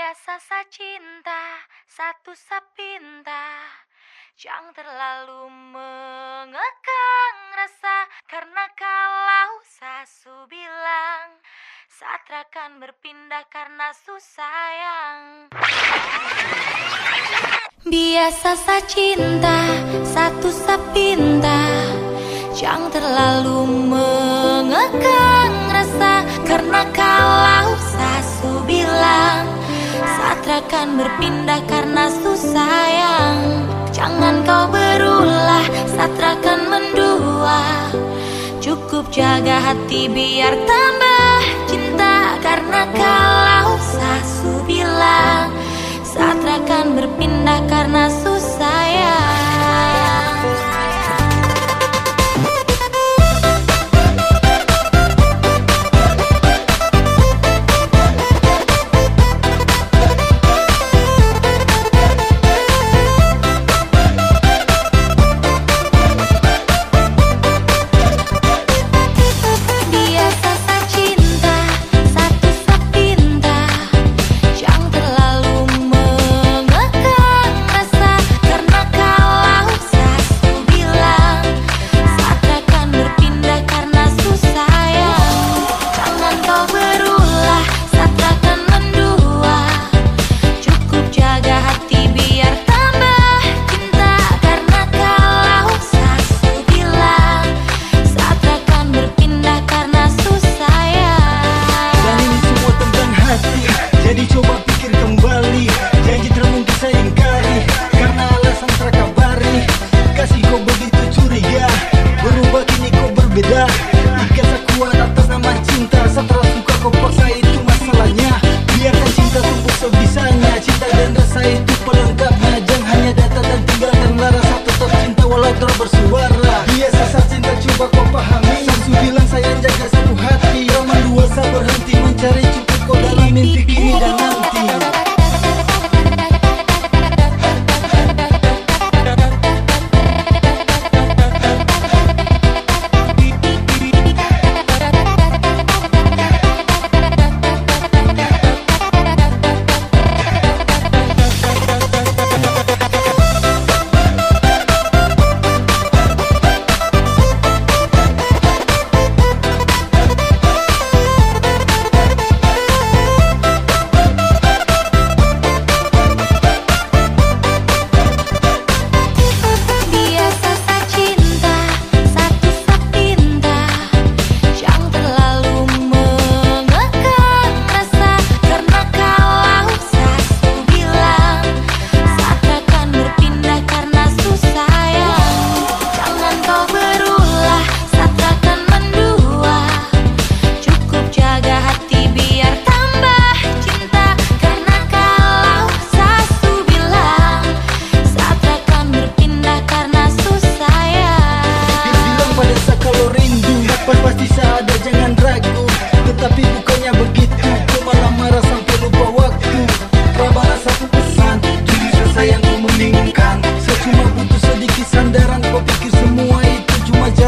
Biasa sa cinta, satu sapinta. Jangan terlalu mengekang rasa Karena kalau sasu bilang Satra akan berpindah karena susayang Biasa sa cinta, satu sapinta. Jangan terlalu mengekang berpindah karena susayang Jangan kau berulah, Satra akan mendua. Cukup jaga hati biar tambah cinta Karena kalau sasu bilang Satra akan berpindah karena susayang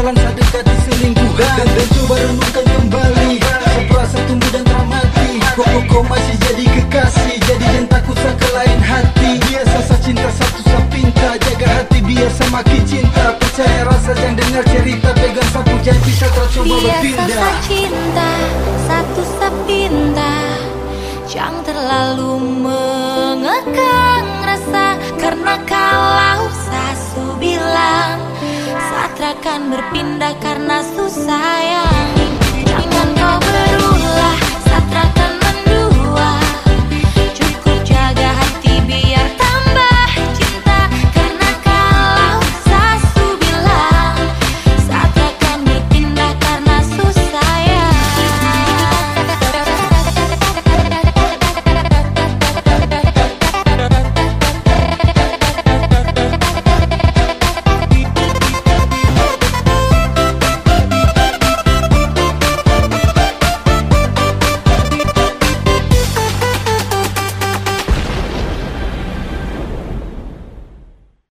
jalan Saya dekati selingkuhan Dan, coba renungkan kembali Seperasa tumbuh dan teramati Kok kok kau masih jadi kekasih? Jadi jangan takut saya ke lain hati Biasa saya cinta satu saya pinta Jaga hati biar semakin cinta Percaya rasa jangan dengar cerita Pegang sapu saya tercoba Biasa berpindah. sa cinta, satu sapinta Jangan terlalu mengekang rasa Karena kalau berpindah karena susayang